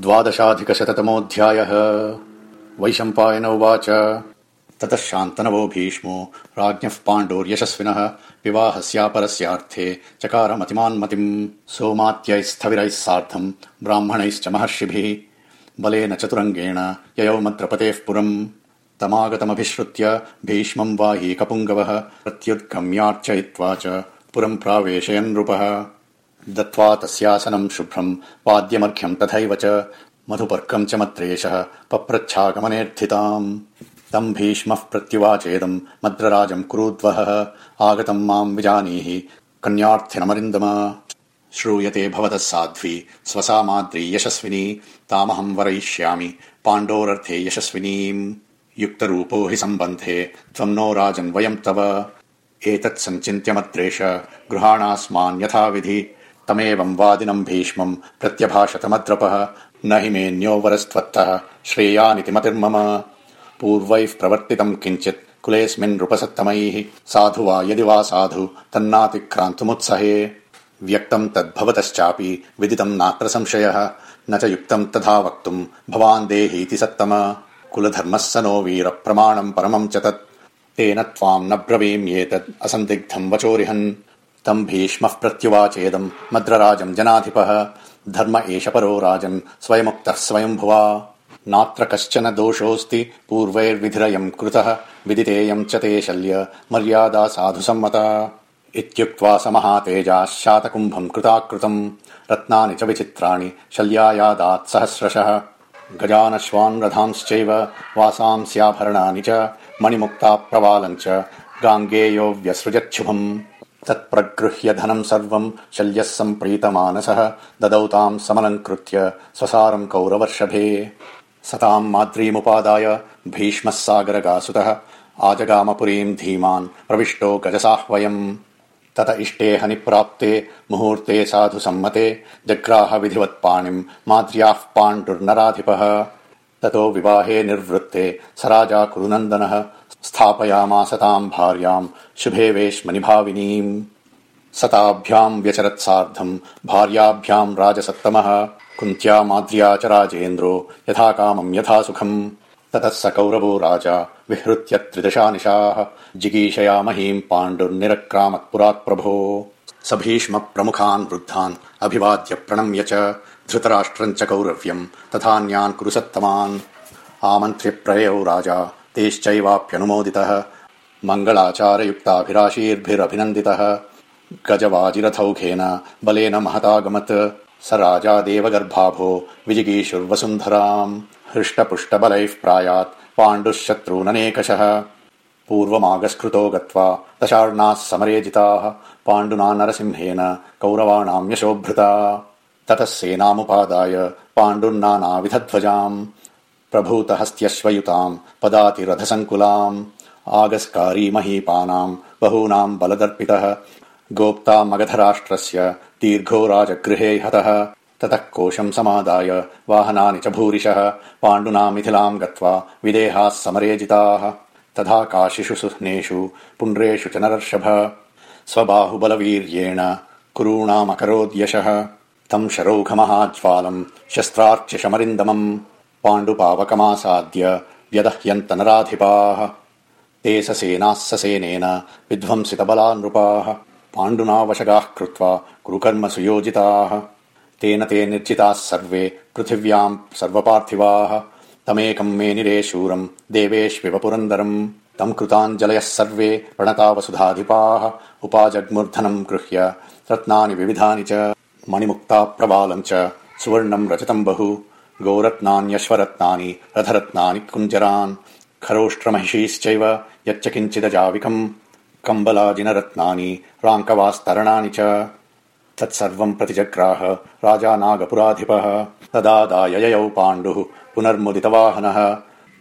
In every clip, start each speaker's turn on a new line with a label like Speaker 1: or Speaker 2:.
Speaker 1: द्वादशाधिकशततमोऽध्यायः। वैशम्पायन उवाच। ततः शान्तनवो भीष्मो राज्ञः पाण्डोर्यशस्विनः विवाहस्यापरस्यार्थे चकारमतिमान्मतिम् सोमात्यैस्थविरैः सार्धम् ब्राह्मणैश्च महर्षिभिः बलेन चतुरङ्गेण ययौ मद्रपतेः पुरम्। तमागतमभिश्रुत्य भीष्मम् वाहीकपुङ्गवः प्रत्युद्गम्यार्चयित्वा च पुरम् प्रावेशयन् नृपः दत्त्वा तस्यासनम् शुभ्रम् वाद्यमर्घ्यम् तथैव च मधुपर्कम् च मद्रेशः पप्रच्छागमनेऽर्थिताम् तम् भीष्मः प्रत्युवाचेदम् मद्रराजम् कुरूद्वः आगतम् माम् विजानीहि कन्यार्थिनमरिन्दम। श्रूयते भवतः साध्वी स्वसा माद्री यशस्विनी तामहम् वरयिष्यामि पाण्डोरर्थे यशस्विनीम्। युक्तरूपो हि सम्बन्धे त्वम् नो राजन् वयम् तव। एतत् सञ्चिन्त्यमद्रेश गृहाणास्मान् यथाविधि तमेवम् वादिनम् भीष्मम् प्रत्यभाषतमद्रपः। न हि मेऽन्यो वरस्त्वत्तः। श्रेयानिति मतिर्मम। पूर्वैः प्रवर्तितम् किञ्चित् कुलेऽस्मिन् नृपसत्तमैः। साधु वा यदि वा साधु तन्नातिक्रान्तुमुत्सहे। व्यक्तम् तद्भवतश्चापि विदितम् नात्र संशयः। न च युक्तम् तथा वक्तुम् भवान् देहीति सत्तम। कुलधर्मः स नो वीर प्रमाणम् परमम् च तत्। तेन त्वाम् न ब्रवीम्येतत् असन्दिग्धम् वचोरिहन् तम् भीष्मः प्रत्युवाचेदम् मद्रराजम् जनाधिपः। धर्म एष परो राजन् स्वयमुक्तः स्वयम्भुवा नात्र कश्चन दोषोऽस्ति पूर्वैर्विधिरयम् कृतः। विदितेयम् च ते शल्य मर्यादा साधु सम्मता। इत्युक्त्वा स महातेजाः शातकुम्भम् कृताकृतम्। रत्नानि च विचित्राणि शल्यायादात् सहस्रशः। गजानश्वान् रथांश्चैव वासांस्याभरणानि च मणिमुक्ता प्रवालम् च गाङ्गेयो व्यसृजच्छुभम् तत्प्रगृह्य धनम् सर्वम् शल्यः सम्प्रीतमानसः ददौ ताम् समलङ्कृत्य स्वसारम् कौरवर्षभे। सताम् माद्रीमुपादाय भीष्मः सागरगासुतः आजगामपुरीम् धीमान् प्रविष्टो गजसाह्वयम्। तत इष्टे हनिप्राप्ते मुहूर्ते साधु सम्मते जग्राह विधिवत्पाणिम् माद्र्याः पाण्डुर्नराधिपः। ततो विवाहे निर्वृत्ते स राजा कुरुनन्दनः स्थापयामासताम् भार्याम् शुभे वेश्मनिभाविनीम् सताभ्याम् व्यचरत्सार्धम् भार्याभ्याम् राजसत्तमः कुन्त्या माद्र्या च राजेन्द्रो यथा कामम् यथा सुखम् ततः स कौरवो राजा विहृत्य त्रिदशानिशाः जिगीषया महीम् पाण्डुर्निरक्रामत्पुरात् प्रभो। स भीष्म प्रमुखान् वृद्धान् अभिवाद्य प्रणम्य च धृतराष्ट्रम् च कौरव्यम् तथान्यान् कुरुसत्तमान्। आमन्त्र्य प्रययौ राजा तेश्चैवाप्यनुमोदितः मङ्गलाचारयुक्ताभिराशीर्भिरभिनन्दितः गजवाजिरथौघेन बलेन महतागमत्। स राजा देवगर्भाभो विजिगीषुर्वसुन्धराम्। हृष्टपुष्टबलैः प्रायात् पाण्डुः शत्रूननेकषः पूर्वमागस्कृतो गत्वा दशार्णाः समरे जिताः पाण्डुना नरसिंहेन कौरवाणाम् यशोभृता। ततः सेनामुपादाय पाण्डुर्नानाविधध्वजाम् प्रभूतहस्त्यश्वयुताम् पदातिरथसङ्कुलाम् आगस्कारी महीपानाम् बहूनाम् बलदर्पितः गोप्ता मगधराष्ट्रस्य दीर्घो राजगृहे हतः ततः कोशम् समादाय वाहनानि च भूरिशः पाण्डुना मिथिलाम् गत्वा विदेहाः समरे जिताः तथा काशिषु सुह्नेषु पुण्ड्रेषु च नरर्षभ। स्वबाहुबलवीर्येण कुरूणामकरोद्यशः। तम् शरौघमहाज्वालम् शस्त्रार्च्यशमरिन्दमम् पाण्डुपावकमासाद्य व्यदह्यन्त नराधिपाः ते स सेनाः ससेनेन विध्वंसितबला नृपाः पाण्डुना वशगाः कृत्वा कुरुकर्म सुयोजिताः। तेन ते निर्जिताः सर्वे पृथिव्याम् सर्वपार्थिवाः। तमेकम् मेनिरे शूरम् देवेष्विव पुरन्दरम्। तम् कृताञ्जलयः सर्वे प्रणतावसुधाधिपाः। उपाजग्मूर्धनम् गृह्य रत्नानि विविधानि च। मणिमुक्ता प्रबालम् च। सुवर्णम् रजतम् बहु गोरत्नान्यश्वरत्नानि रथरत्नानि कुञ्जरान्। खरोष्ट्रमहिषीश्चैव यच्च किञ्चिदजाविकम् कम्बलाजिनरत्नानि राङ्कवास्तरणानि च। तत्सर्वम् प्रतिजग्राह राजा नागपुराधिपः। तदादाययौ पाण्डुः पुनर्मुदितवाहनः।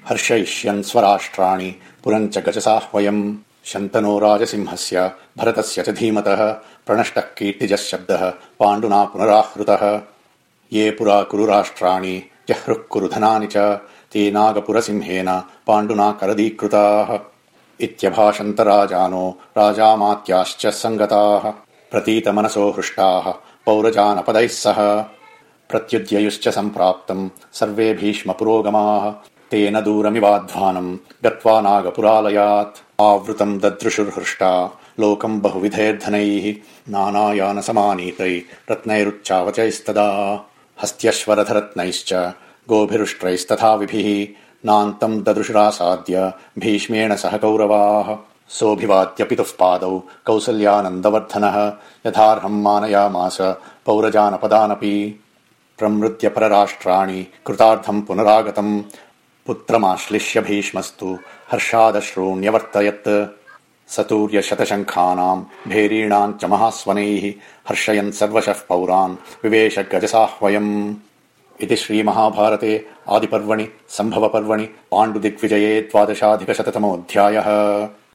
Speaker 1: हर्षयिष्यन् स्वराष्ट्राणि पुरम् च गजसाह्वयम्। शन्तनो राजसिंहस्य भरतस्य च धीमतः। प्रणष्टः कीर्तिजः शब्दः पाण्डुना पुनराहृतः। ये पुरा कुरुराष्ट्राणि जह्रुः कुरुधनानि च ते नागपुरसिंहेन पाण्डुना करदीकृताः इत्यभाषन्तराजानो राजामात्याश्च सङ्गताः प्रतीतमनसो हृष्टाः पौरजानपदैः सह प्रत्युद्ययुश्च सम्प्राप्तम् सर्वे भीष्म पुरोगमाः तेन दूरमिवाध्वानम् गत्वा नागपुरालयात् आवृतम् ददृशुर्हृष्टा लोकम् बहुविधैर्धनैः नानायानसमानीतै रत्नैरुच्चावचैस्तदा हस्त्यश्वरथरत्नैश्च गोभिरुष्ट्रैस्तथाविभिः नान्तम् ददृशुरासाद्य भीष्मेण सह कौरवाः। सोऽभिवाद्य पितुः पादौ कौसल्यानन्दवर्धनः यथार्हम् मानयामास पौरजानपदानपि। प्रमृत्य परराष्ट्राणि कृतार्थम् पुनरागतम् पुत्रमाश्लिष्य भीष्मस्तु हर्षादश्रूण्यवर्तयत् सतूर्यशतशङ्खानाम् भेरीणाम् च महास्वनैः हर्षयन् सर्वशः पौरान् विवेश गजसाह्वयम् इति श्रीमहाभारते आदिपर्वणि सम्भवपर्वणि पाण्डुदिग्विजये द्वादशाधिकशततमोऽध्यायः